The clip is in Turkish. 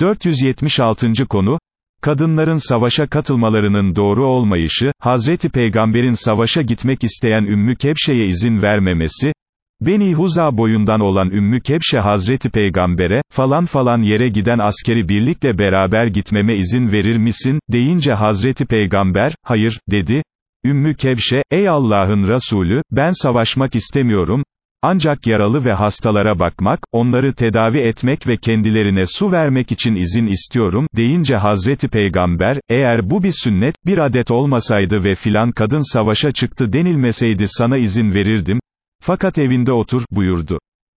476. konu, Kadınların savaşa katılmalarının doğru olmayışı, Hazreti Peygamber'in savaşa gitmek isteyen Ümmü Kebşe'ye izin vermemesi, Beni Huza boyundan olan Ümmü Kebşe Hazreti Peygamber'e, falan falan yere giden askeri birlikle beraber gitmeme izin verir misin, deyince Hazreti Peygamber, hayır, dedi, Ümmü Kebşe, ey Allah'ın Resulü, ben savaşmak istemiyorum, ancak yaralı ve hastalara bakmak, onları tedavi etmek ve kendilerine su vermek için izin istiyorum, deyince Hazreti Peygamber, eğer bu bir sünnet, bir adet olmasaydı ve filan kadın savaşa çıktı denilmeseydi sana izin verirdim, fakat evinde otur, buyurdu.